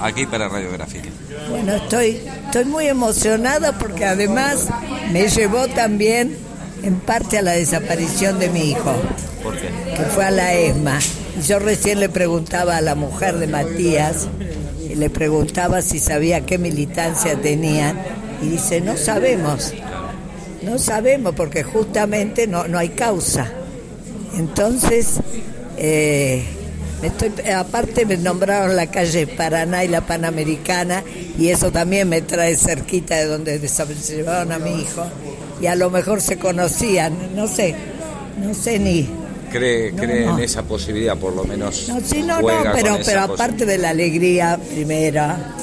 aquí para Radiográfica. Bueno, estoy, estoy muy emocionada porque además me llevó también en parte a la desaparición de mi hijo. ¿Por qué? Que fue a la ESMA. Yo recién le preguntaba a la mujer de Matías, le preguntaba si sabía qué militancia tenían y dice, no sabemos, no sabemos porque justamente no, no hay causa. Entonces, eh, estoy, aparte me nombraron la calle Paraná y la Panamericana y eso también me trae cerquita de donde se llevaron a mi hijo y a lo mejor se conocían, no sé, no sé ni... ¿Cree, cree en esa posibilidad por lo menos? No, sí, no, no, pero, pero aparte de la alegría primera,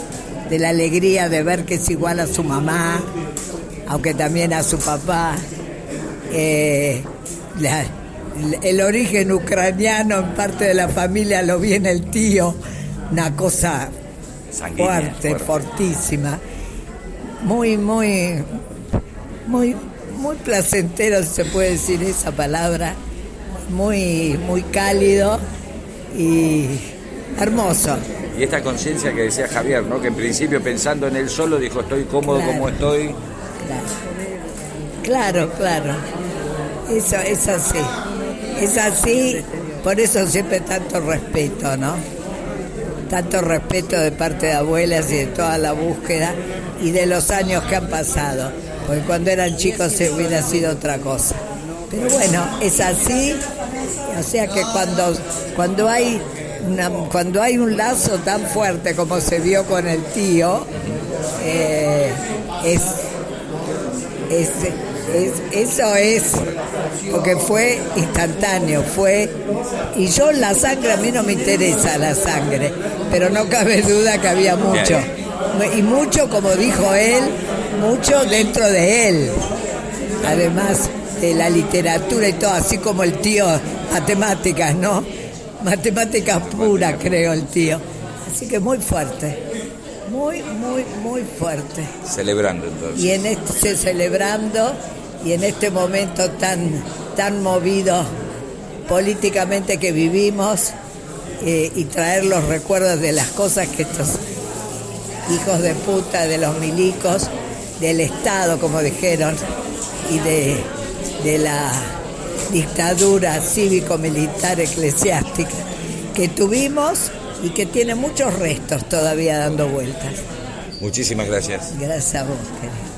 de la alegría de ver que es igual a su mamá, aunque también a su papá, eh, el origen ucraniano en parte de la familia lo viene el tío, una cosa fuerte, fortísima, muy, muy, muy, muy placentero, si se puede decir esa palabra, muy, muy cálido y hermoso. Y esta conciencia que decía Javier, ¿no? que en principio pensando en él solo dijo estoy cómodo como estoy. Claro, claro. Eso es así. Es así, por eso siempre tanto respeto, ¿no? Tanto respeto de parte de abuelas y de toda la búsqueda y de los años que han pasado. Porque cuando eran chicos se hubiera sido otra cosa. Pero bueno, es así. O sea que cuando, cuando hay cuando hay un lazo tan fuerte como se vio con el tío, eh, es, es eso es, porque fue instantáneo, fue, y yo la sangre, a mí no me interesa la sangre, pero no cabe duda que había mucho, y mucho, como dijo él, mucho dentro de él, además de la literatura y todo, así como el tío, matemáticas, ¿no? Matemáticas puras, creo, el tío. Así que muy fuerte muy, muy, muy fuerte. Celebrando entonces. Y en este celebrando y en este momento tan, tan movido políticamente que vivimos eh, y traer los recuerdos de las cosas que estos hijos de puta, de los milicos, del Estado, como dijeron, y de, de la dictadura cívico-militar eclesiástica que tuvimos y que tiene muchos restos todavía dando vueltas. Muchísimas gracias. Gracias a vos, querido.